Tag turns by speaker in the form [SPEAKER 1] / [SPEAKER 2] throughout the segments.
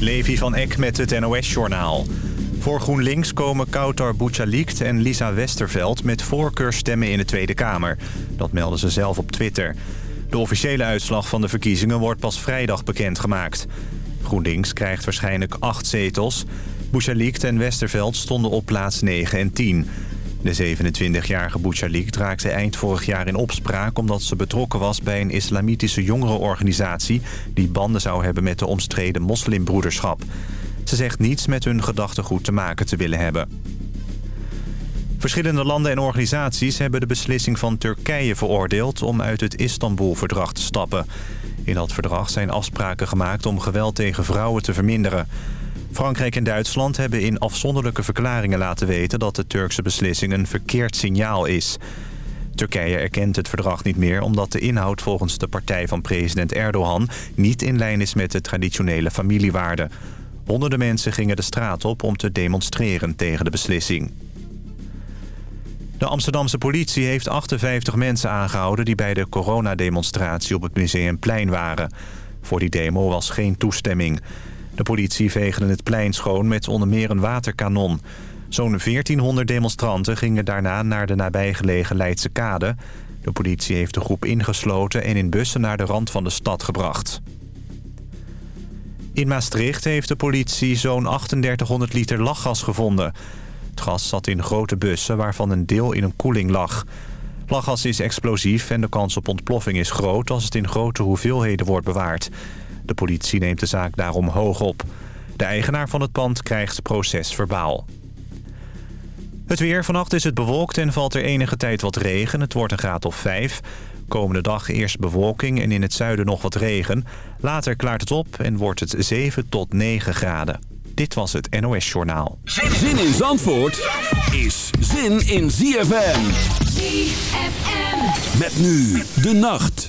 [SPEAKER 1] Levi van Eck met het NOS-journaal. Voor GroenLinks komen Koutar Bouchalikt en Lisa Westerveld... met voorkeurstemmen in de Tweede Kamer. Dat melden ze zelf op Twitter. De officiële uitslag van de verkiezingen wordt pas vrijdag bekendgemaakt. GroenLinks krijgt waarschijnlijk acht zetels. Bouchalikt en Westerveld stonden op plaats 9 en 10... De 27-jarige Bouchalik raakte eind vorig jaar in opspraak... omdat ze betrokken was bij een islamitische jongerenorganisatie... die banden zou hebben met de omstreden moslimbroederschap. Ze zegt niets met hun gedachtegoed te maken te willen hebben. Verschillende landen en organisaties hebben de beslissing van Turkije veroordeeld... om uit het Istanbul-verdrag te stappen. In dat verdrag zijn afspraken gemaakt om geweld tegen vrouwen te verminderen... Frankrijk en Duitsland hebben in afzonderlijke verklaringen laten weten... dat de Turkse beslissing een verkeerd signaal is. Turkije erkent het verdrag niet meer... omdat de inhoud volgens de partij van president Erdogan... niet in lijn is met de traditionele familiewaarden. Honderden mensen gingen de straat op om te demonstreren tegen de beslissing. De Amsterdamse politie heeft 58 mensen aangehouden... die bij de coronademonstratie op het Museumplein waren. Voor die demo was geen toestemming... De politie veegde het plein schoon met onder meer een waterkanon. Zo'n 1400 demonstranten gingen daarna naar de nabijgelegen Leidse Kade. De politie heeft de groep ingesloten en in bussen naar de rand van de stad gebracht. In Maastricht heeft de politie zo'n 3800 liter lachgas gevonden. Het gas zat in grote bussen waarvan een deel in een koeling lag. Lachgas is explosief en de kans op ontploffing is groot als het in grote hoeveelheden wordt bewaard. De politie neemt de zaak daarom hoog op. De eigenaar van het pand krijgt procesverbaal. Het weer. Vannacht is het bewolkt en valt er enige tijd wat regen. Het wordt een graad of 5. Komende dag eerst bewolking en in het zuiden nog wat regen. Later klaart het op en wordt het 7 tot 9 graden. Dit was het NOS Journaal.
[SPEAKER 2] Zin in Zandvoort is zin in ZFM. ZFM. Met nu de nacht.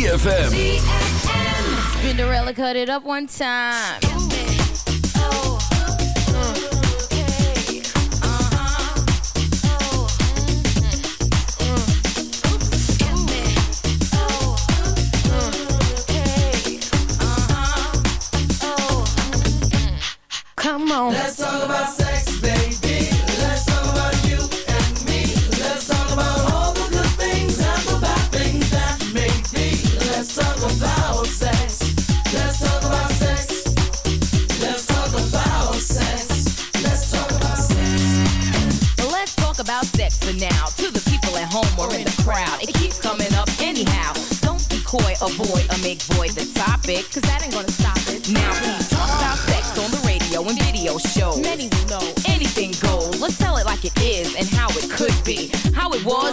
[SPEAKER 2] ZFM.
[SPEAKER 3] Spinderella cut it up one time.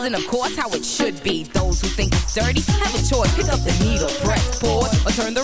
[SPEAKER 4] And
[SPEAKER 3] of course how it should be. Those who think it's dirty have a choice. Pick up the needle, press pause, or turn the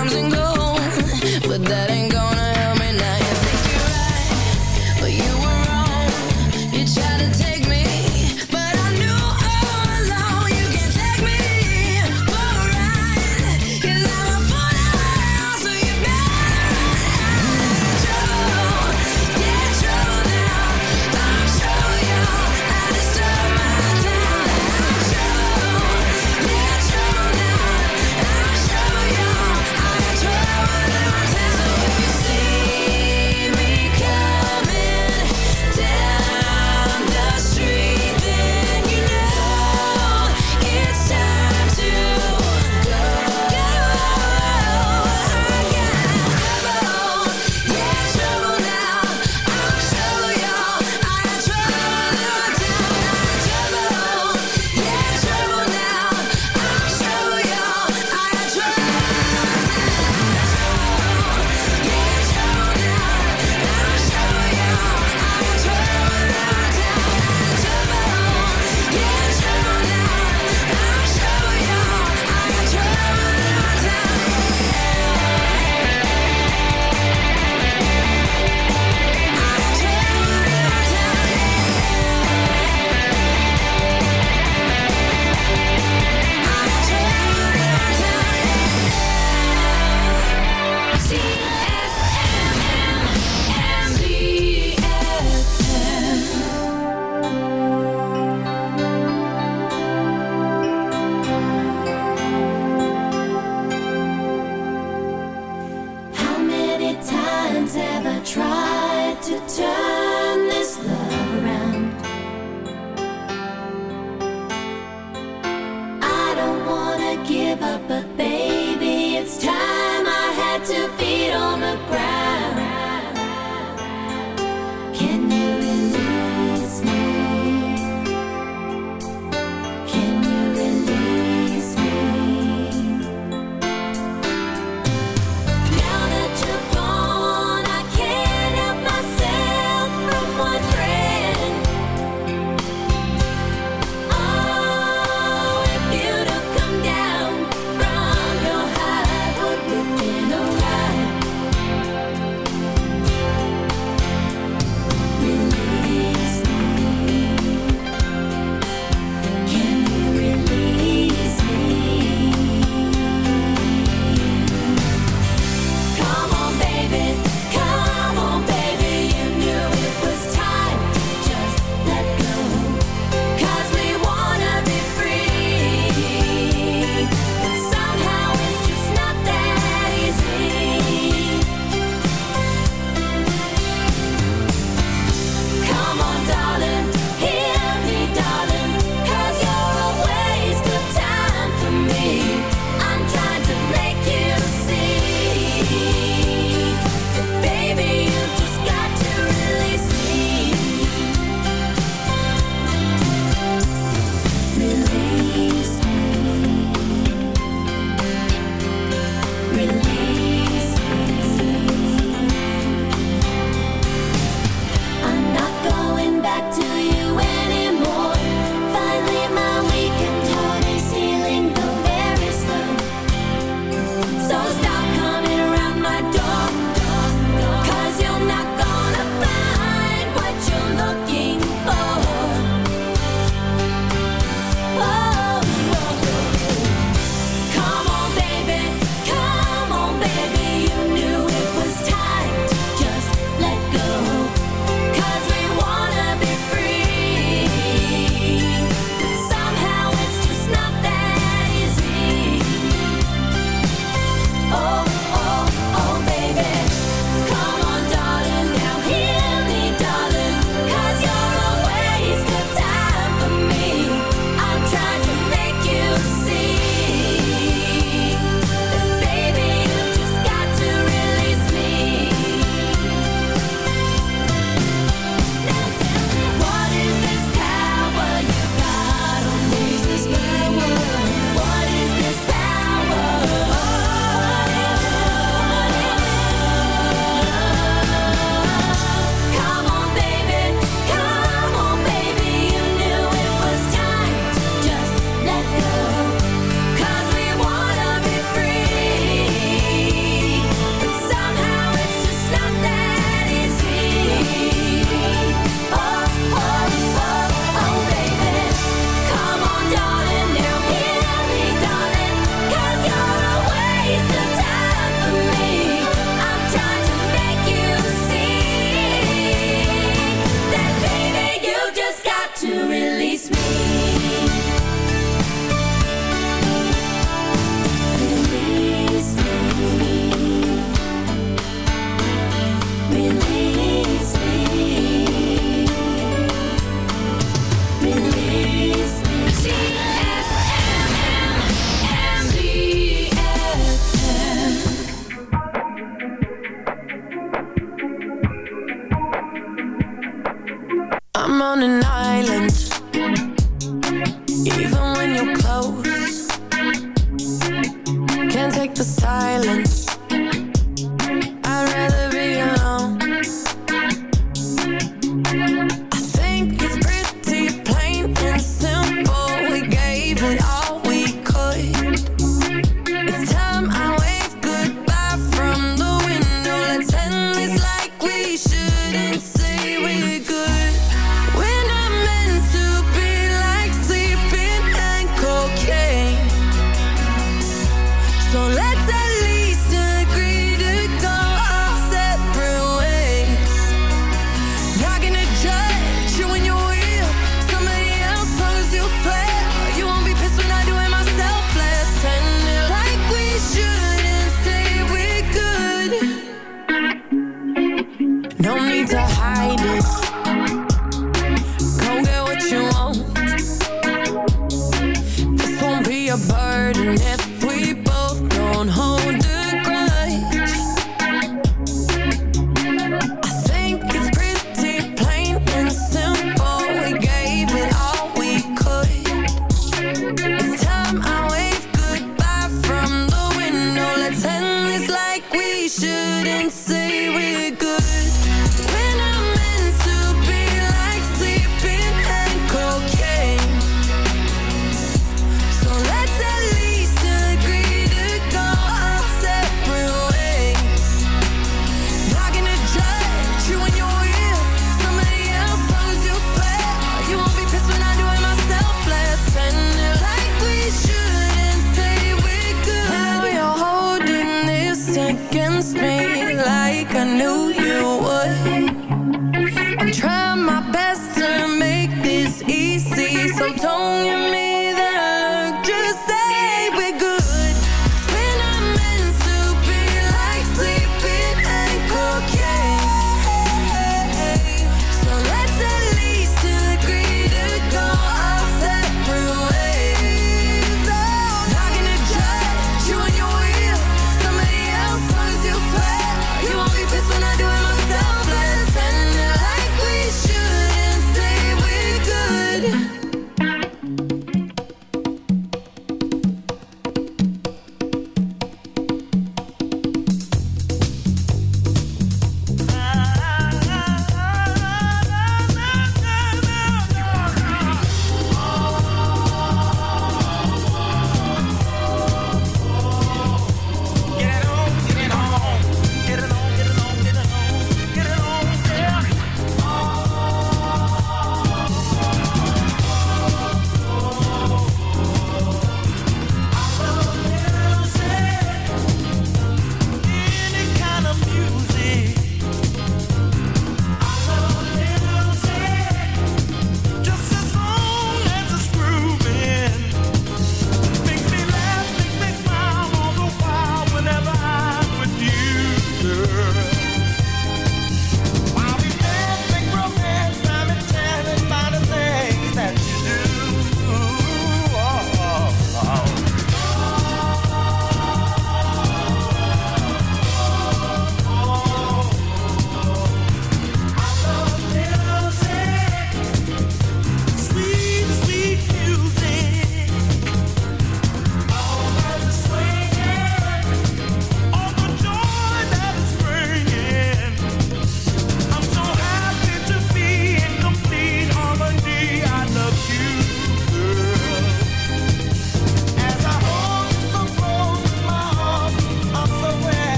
[SPEAKER 5] times and go but they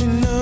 [SPEAKER 5] you
[SPEAKER 6] know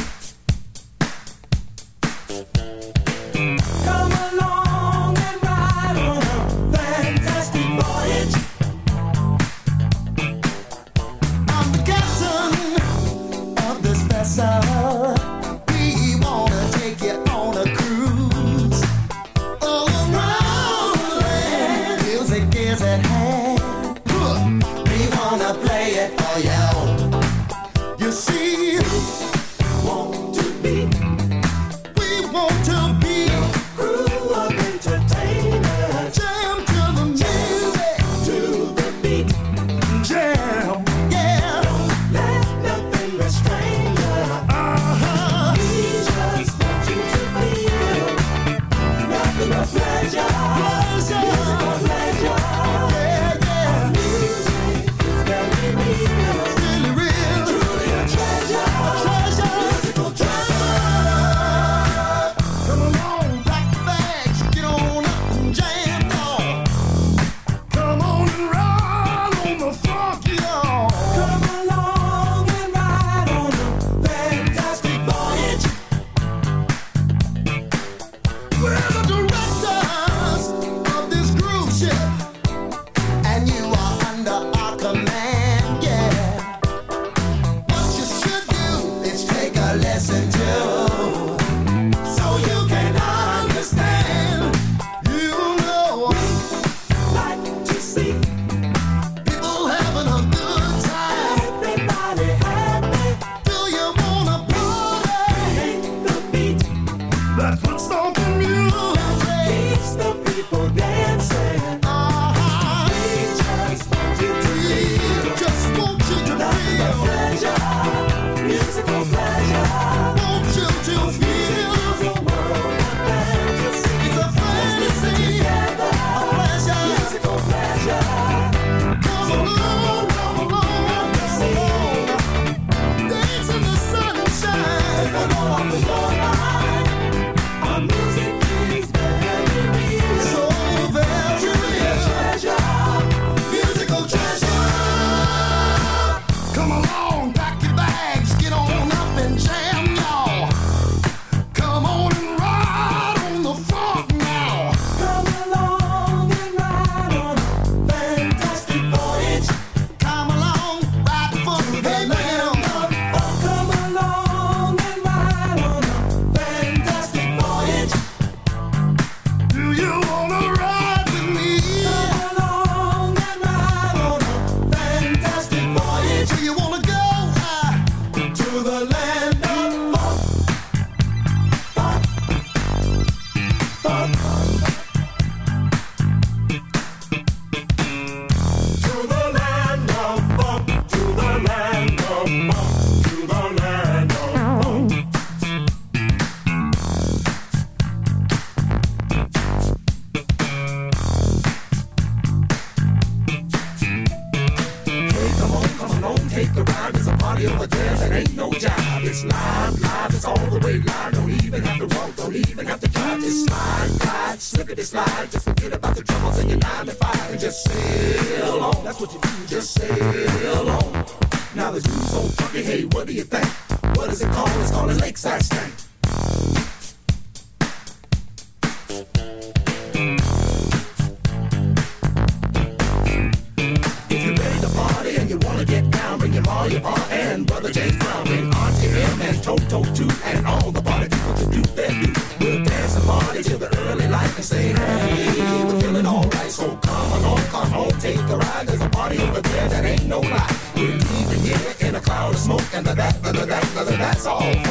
[SPEAKER 4] off.